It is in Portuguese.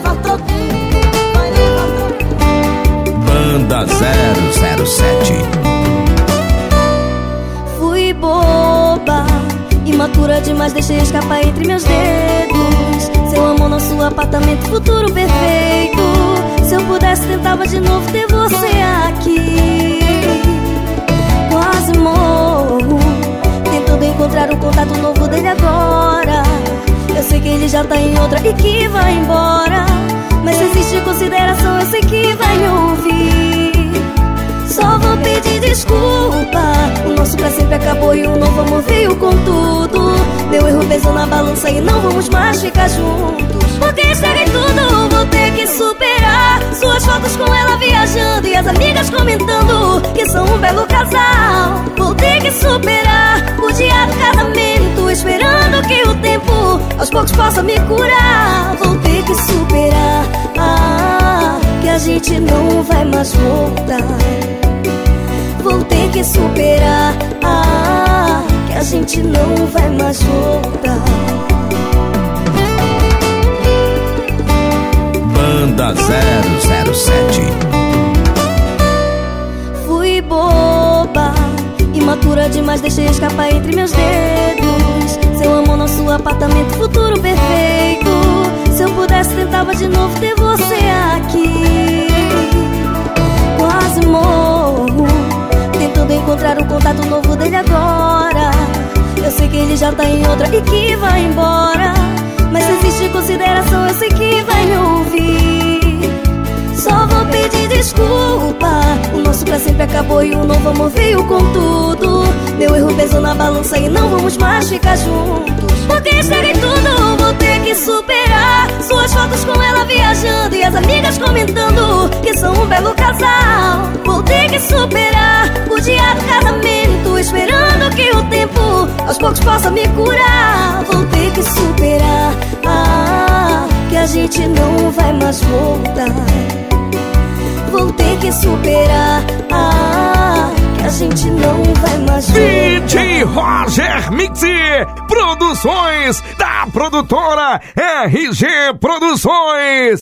todinho. Banda 007 Fui boba, imatura demais, deixei escapar entre meus dedos. Seu amor, nosso apartamento, futuro perfeito. Se eu pudesse, tentava de novo ter você já tá em outra e que vai embora. Mas se existe consideração, eu sei que vai me ouvir. Só vou pedir desculpa. O nosso pra sempre acabou e o novo amor veio com tudo. Meu erro pesou na balança e não vamos mais ficar juntos. Porque estraguei tudo, vou ter que superar. Suas fotos com ela viajando e as amigas comentando que são um belo casal. Poucos possa me curar. Vou ter que superar. Ah, que a gente não vai mais voltar. Vou ter que superar. Ah, que a gente não vai mais voltar. Banda 007 Fui boba, imatura demais, deixei escapar entre meus dedos. Seu amor, nosso apartamento, encontrar o contato novo dele agora. Eu sei que ele já tá em outra e que vai embora. Mas se existe consideração, eu sei que vai me ouvir. Só vou pedir desculpa. O nosso pra sempre acabou e o novo amor veio com tudo. Meu erro pesou na balança e não vamos mais ficar juntos. Porque estraguei tudo, vou ter que superar. Suas fotos com ela viajando e as amigas comentando que são um belo casal. Vou ter que superar o dia do casamento, poucos possa me curar. Vou ter que superar. Ah, que a gente não vai mais voltar. Vou ter que superar. Ah, que a gente não vai mais voltar. DJ Roger Mix Produções da produtora RG Produções.